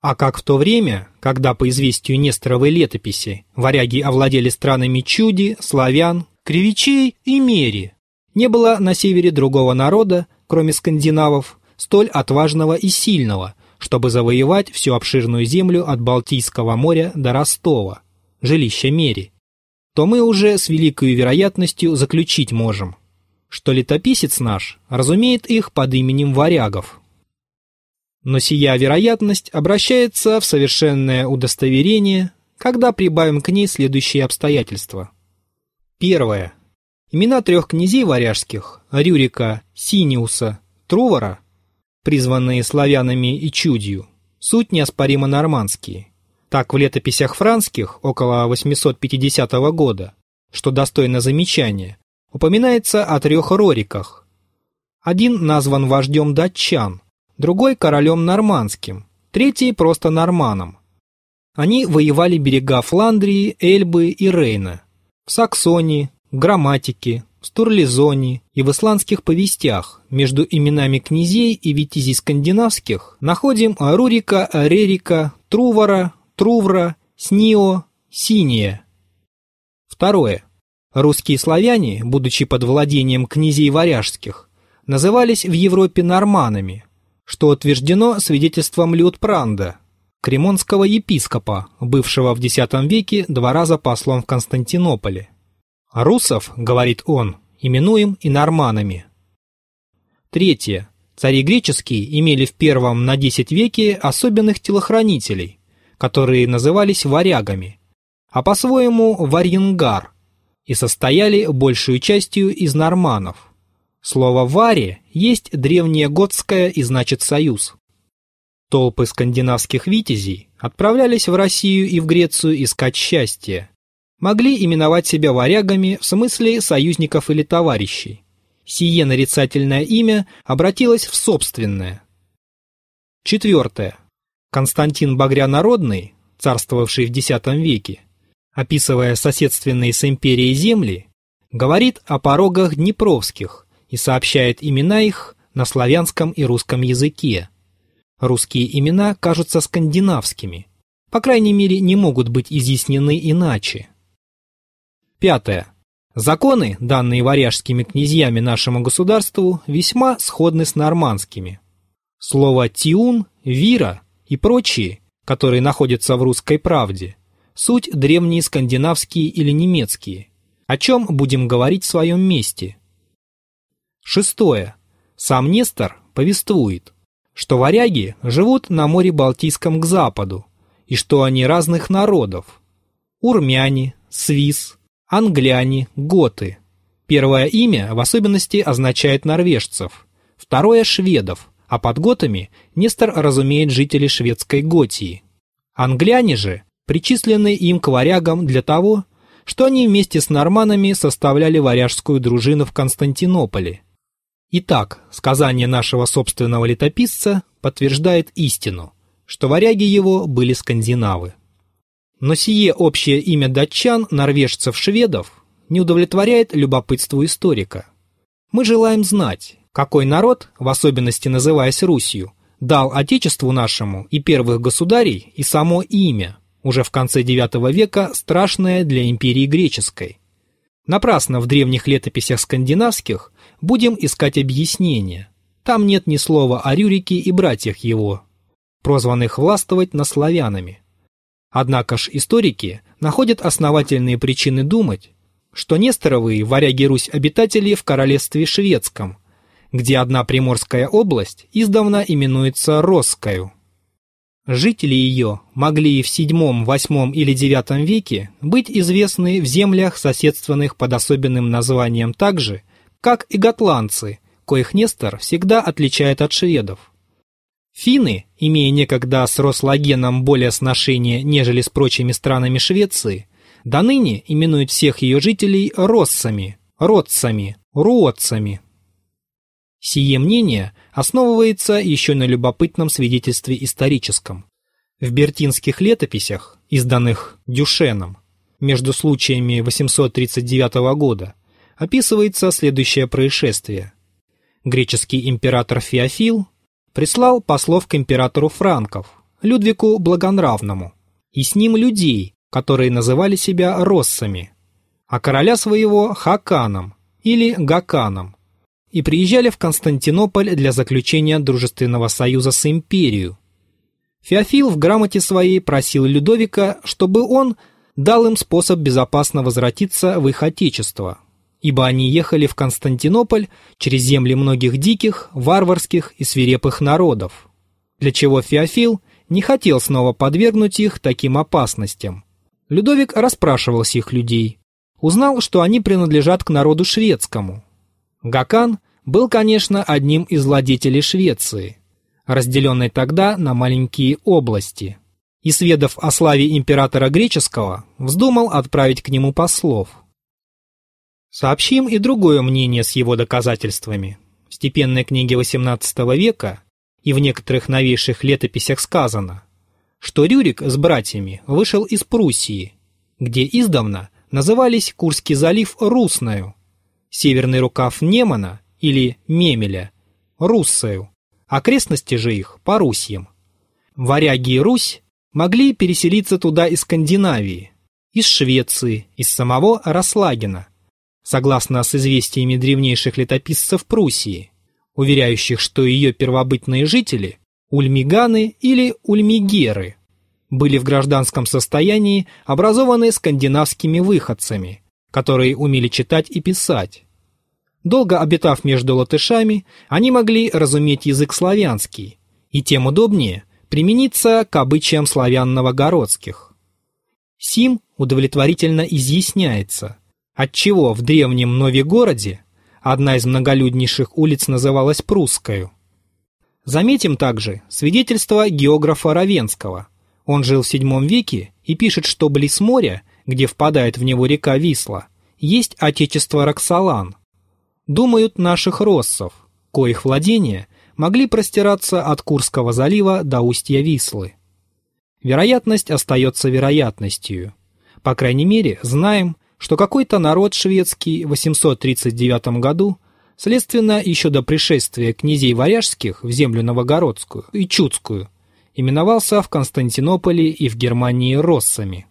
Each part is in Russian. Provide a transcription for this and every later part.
А как в то время, когда по известию Несторовой летописи варяги овладели странами Чуди, славян, кривичей и мери, не было на севере другого народа, кроме скандинавов, столь отважного и сильного, чтобы завоевать всю обширную землю от Балтийского моря до Ростова, жилища Мери, то мы уже с великой вероятностью заключить можем, что летописец наш разумеет их под именем варягов, но сия вероятность обращается в совершенное удостоверение, когда прибавим к ней следующие обстоятельства. Первое. Имена трех князей варяжских – Рюрика, Синиуса, Трувора, призванные славянами и чудью, суть неоспоримо нормандские. Так в летописях франских около 850 года, что достойно замечания, упоминается о трех Рориках. Один назван вождем датчан – другой королем нормандским, третий просто норманом. Они воевали берега Фландрии, Эльбы и Рейна, в Саксонии, Грамматике, Стурлизоне и в исландских повестях между именами князей и витязей скандинавских находим Рурика, Рерика, Трувара, Трувра, Снио, Синия. Второе. Русские славяне, будучи под владением князей варяжских, назывались в Европе норманами – что утверждено свидетельством Лютпранда, кремонского епископа, бывшего в X веке два раза послом в Константинополе. «Русов, — говорит он, — именуем и норманами». Третье. Цари греческие имели в первом на десять веке особенных телохранителей, которые назывались варягами, а по-своему варьенгар, и состояли большую частью из норманов. Слово «варе» есть древнее готское и значит «союз». Толпы скандинавских витязей отправлялись в Россию и в Грецию искать счастье. Могли именовать себя варягами в смысле союзников или товарищей. Сие нарицательное имя обратилось в собственное. Четвертое. Константин Багрянародный, царствовавший в X веке, описывая соседственные с империей земли, говорит о порогах Днепровских – и сообщает имена их на славянском и русском языке. Русские имена кажутся скандинавскими, по крайней мере не могут быть изъяснены иначе. Пятое. Законы, данные варяжскими князьями нашему государству, весьма сходны с нормандскими. Слово «тиун», «вира» и прочие, которые находятся в русской правде, суть древние скандинавские или немецкие, о чем будем говорить в своем месте – Шестое. Сам Нестор повествует, что варяги живут на море Балтийском к западу, и что они разных народов. Урмяне, свис, англяне, готы. Первое имя в особенности означает норвежцев, второе – шведов, а под готами Нестор разумеет жителей шведской Готии. Англяне же причислены им к варягам для того, что они вместе с норманами составляли варяжскую дружину в Константинополе – Итак, сказание нашего собственного летописца подтверждает истину, что варяги его были скандинавы. Но сие общее имя датчан, норвежцев, шведов не удовлетворяет любопытству историка. Мы желаем знать, какой народ, в особенности называясь Русью, дал Отечеству нашему и первых государей и само имя, уже в конце IX века страшное для империи греческой. Напрасно в древних летописях скандинавских будем искать объяснения. Там нет ни слова о Рюрике и братьях его, прозванных властвовать над славянами. Однако ж историки находят основательные причины думать, что Несторовые варяги Русь обитатели в королевстве шведском, где одна Приморская область издавна именуется Росскою. Жители ее могли в VII, VIII или IX веке быть известны в землях, соседственных под особенным названием так же, как и готландцы, коих Нестор всегда отличает от шведов. Финны, имея некогда с Рослагеном более сношения, нежели с прочими странами Швеции, до ныне именуют всех ее жителей россами, родцами, руотцами. Сие мнение основывается еще на любопытном свидетельстве историческом. В бертинских летописях, изданных Дюшеном, между случаями 839 года, описывается следующее происшествие. Греческий император Феофил прислал послов к императору франков, Людвику Благонравному, и с ним людей, которые называли себя россами, а короля своего Хаканом или Гаканом, и приезжали в Константинополь для заключения дружественного союза с империей. Феофил в грамоте своей просил Людовика, чтобы он дал им способ безопасно возвратиться в их отечество, ибо они ехали в Константинополь через земли многих диких, варварских и свирепых народов, для чего Феофил не хотел снова подвергнуть их таким опасностям. Людовик расспрашивал сих людей, узнал, что они принадлежат к народу шведскому. Гакан был, конечно, одним из владетелей Швеции, разделенной тогда на маленькие области, и, сведав о славе императора греческого, вздумал отправить к нему послов. Сообщим и другое мнение с его доказательствами. В степенной книге XVIII века и в некоторых новейших летописях сказано, что Рюрик с братьями вышел из Пруссии, где издавна назывались Курский залив Русною, северный рукав Немана или Мемеля – Руссою, окрестности же их – Парусьем. Варяги и Русь могли переселиться туда из Скандинавии, из Швеции, из самого Раслагина, согласно с известиями древнейших летописцев Пруссии, уверяющих, что ее первобытные жители – ульмиганы или ульмигеры – были в гражданском состоянии образованы скандинавскими выходцами, которые умели читать и писать. Долго обитав между латышами, они могли разуметь язык славянский, и тем удобнее примениться к обычаям славян-новогородских. Сим удовлетворительно изъясняется, отчего в древнем Новигороде одна из многолюднейших улиц называлась Прусскою. Заметим также свидетельство географа Равенского. Он жил в VII веке и пишет, что близ моря, где впадает в него река Висла, есть отечество Роксолан. Думают наших россов, коих владения могли простираться от Курского залива до устья Вислы. Вероятность остается вероятностью. По крайней мере, знаем, что какой-то народ шведский в 839 году, следственно, еще до пришествия князей варяжских в землю Новогородскую и Чудскую, именовался в Константинополе и в Германии россами.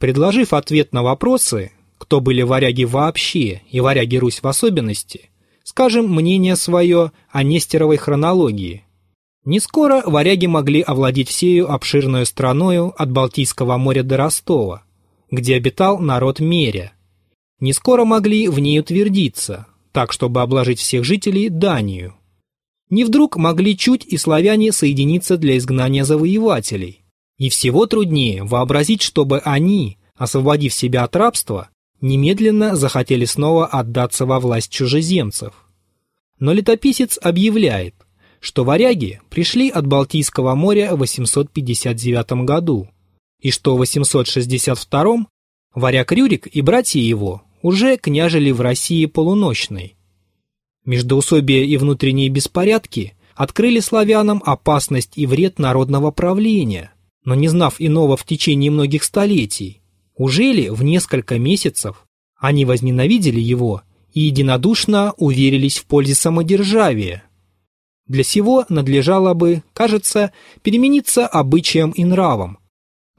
Предложив ответ на вопросы, кто были варяги вообще и варяги Русь в особенности, скажем мнение свое о Нестеровой хронологии. Не скоро варяги могли овладеть всею обширную страною от Балтийского моря до Ростова, где обитал народ Меря. Не скоро могли в ней утвердиться, так чтобы обложить всех жителей Данию. Не вдруг могли чуть и славяне соединиться для изгнания завоевателей. И всего труднее вообразить, чтобы они, освободив себя от рабства, немедленно захотели снова отдаться во власть чужеземцев. Но летописец объявляет, что варяги пришли от Балтийского моря в 859 году, и что в 862 варяг Рюрик и братья его уже княжили в России полуночной. Междоусобие и внутренние беспорядки открыли славянам опасность и вред народного правления, но не знав иного в течение многих столетий, уже ли в несколько месяцев они возненавидели его и единодушно уверились в пользе самодержавия. Для сего надлежало бы, кажется, перемениться обычаям и нравам.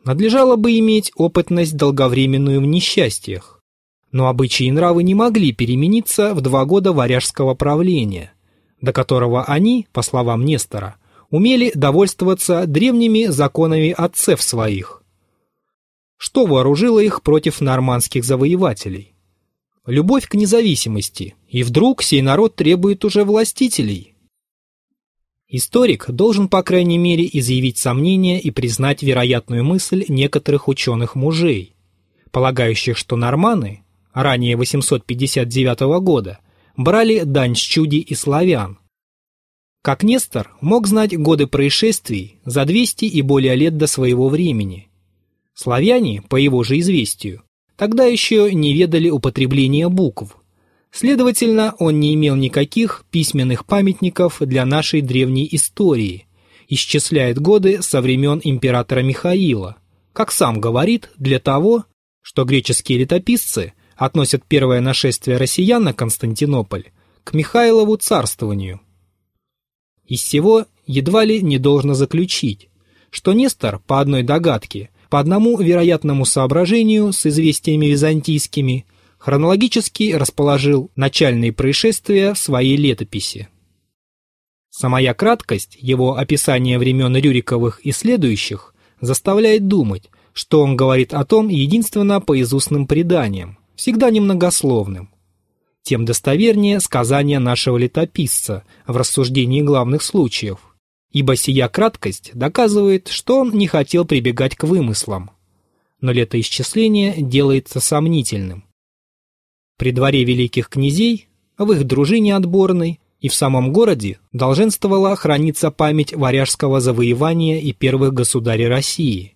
Надлежало бы иметь опытность долговременную в несчастьях. Но обычаи и нравы не могли перемениться в два года варяжского правления, до которого они, по словам Нестора, умели довольствоваться древними законами отцев своих, что вооружило их против нормандских завоевателей. Любовь к независимости, и вдруг сей народ требует уже властителей. Историк должен, по крайней мере, изъявить сомнения и признать вероятную мысль некоторых ученых-мужей, полагающих, что норманы, ранее 859 года, брали дань с чуди и славян. Как Нестор мог знать годы происшествий за 200 и более лет до своего времени – Славяне, по его же известию, тогда еще не ведали употребления букв. Следовательно, он не имел никаких письменных памятников для нашей древней истории, исчисляет годы со времен императора Михаила, как сам говорит, для того, что греческие летописцы относят первое нашествие россиян на Константинополь к Михайлову царствованию. Из всего едва ли не должно заключить, что Нестор, по одной догадке, по одному вероятному соображению с известиями византийскими, хронологически расположил начальные происшествия в своей летописи. Самая краткость его описания времен Рюриковых и следующих заставляет думать, что он говорит о том единственно по изустным преданиям, всегда немногословным. Тем достовернее сказания нашего летописца в рассуждении главных случаев, ибо сия краткость доказывает, что он не хотел прибегать к вымыслам. Но летоисчисление делается сомнительным. При дворе великих князей, в их дружине отборной и в самом городе долженствовала храниться память варяжского завоевания и первых государей России.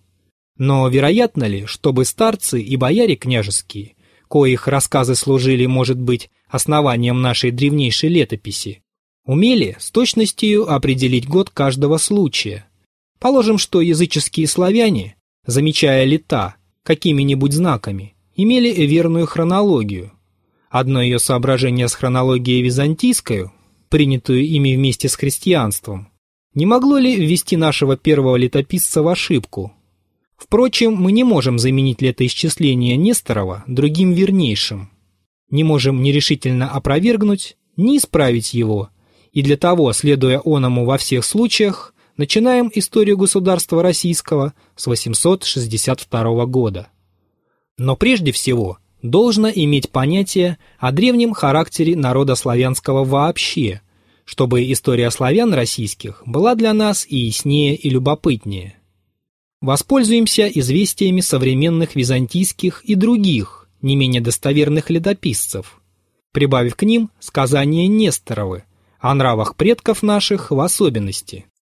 Но вероятно ли, чтобы старцы и бояре княжеские, коих рассказы служили, может быть, основанием нашей древнейшей летописи, умели с точностью определить год каждого случая? Положим, что языческие славяне, замечая лета какими-нибудь знаками, имели верную хронологию. Одно ее соображение с хронологией византийской принятую ими вместе с христианством, не могло ли ввести нашего первого летописца в ошибку? Впрочем, мы не можем заменить летоисчисление Несторова другим вернейшим. Не можем ни решительно опровергнуть, ни исправить его, и для того, следуя оному во всех случаях, начинаем историю государства российского с 862 года. Но прежде всего должно иметь понятие о древнем характере народа славянского вообще, чтобы история славян российских была для нас и яснее, и любопытнее. Воспользуемся известиями современных византийских и других, не менее достоверных летописцев, прибавив к ним сказания Несторовы о нравах предков наших в особенности.